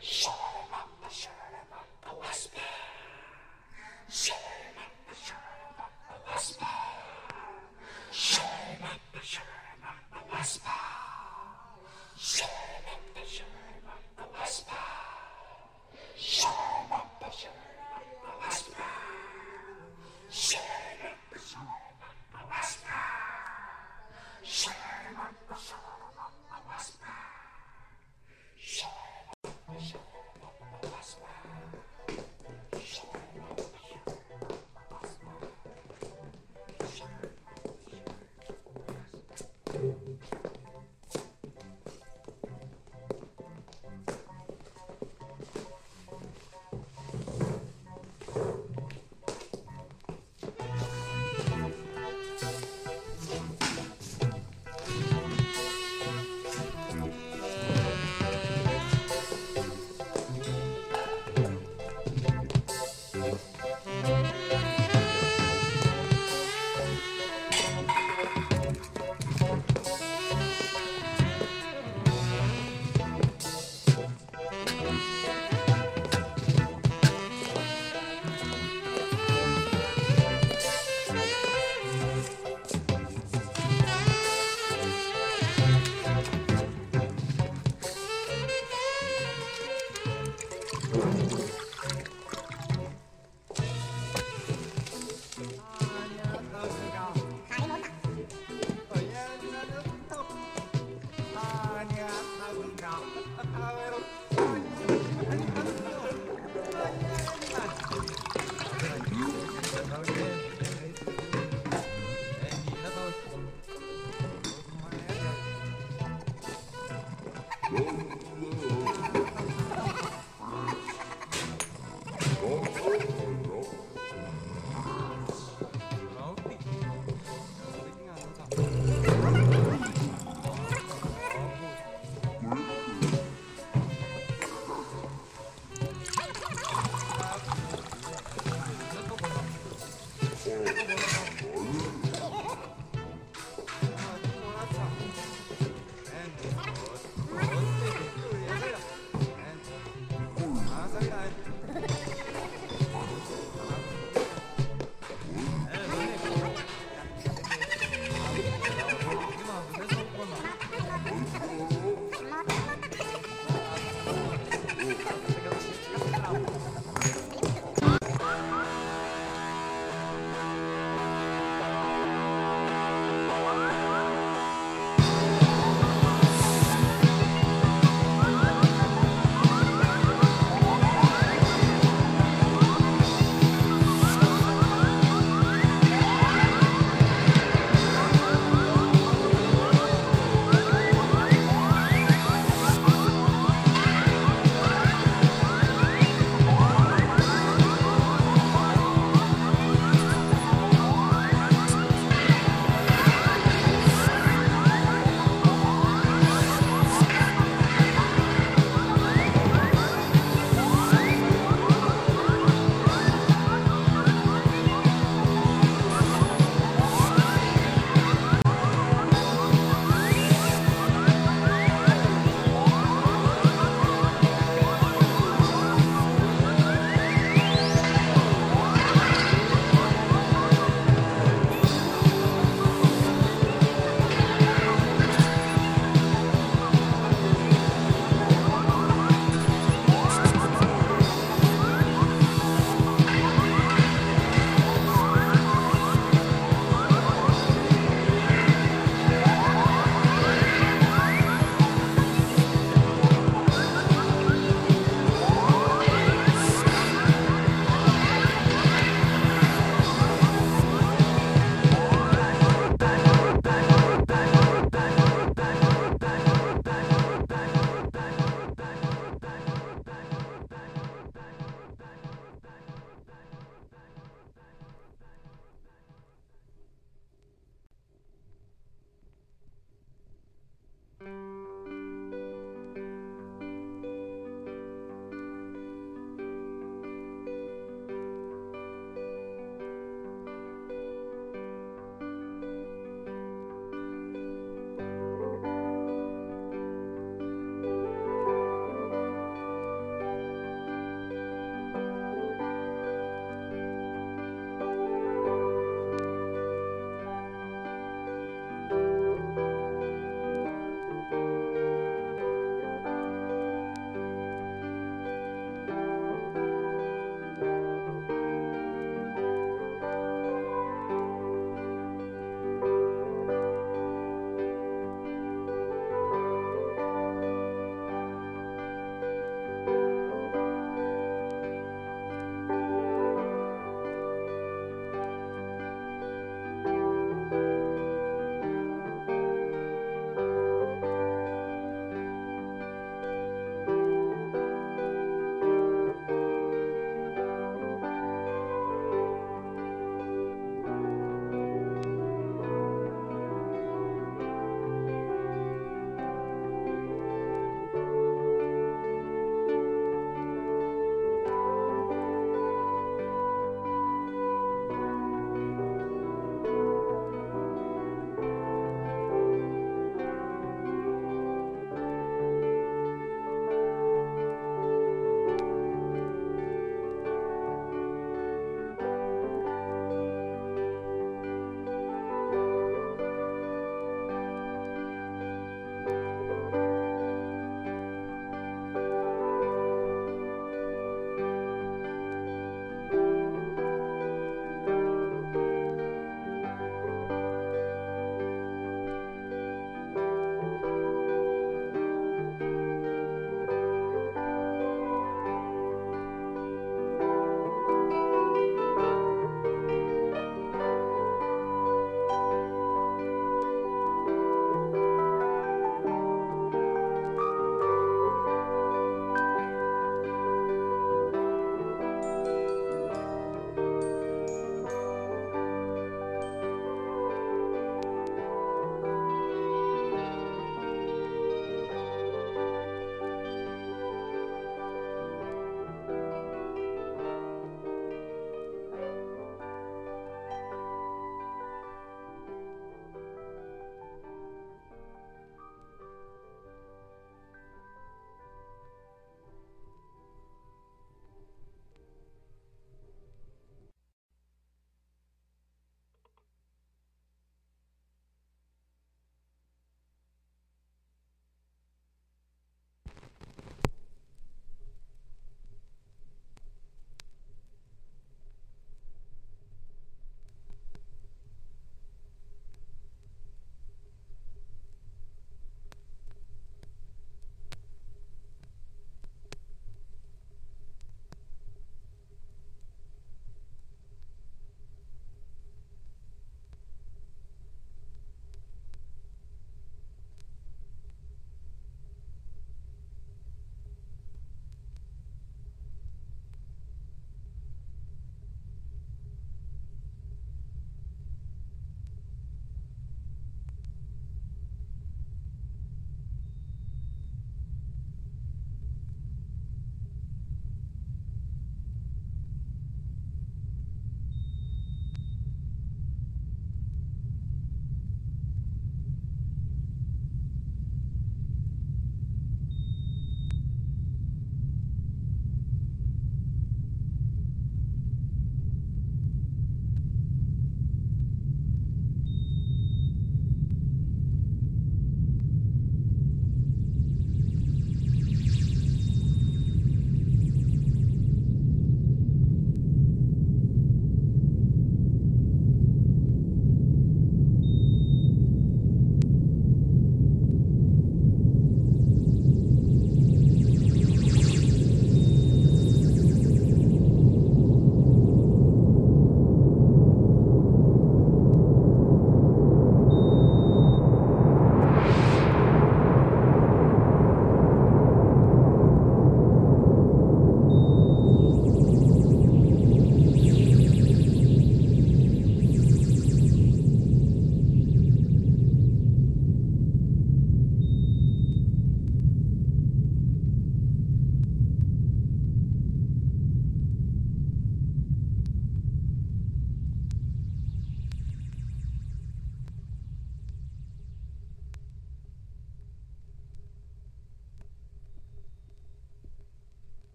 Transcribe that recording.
Shh.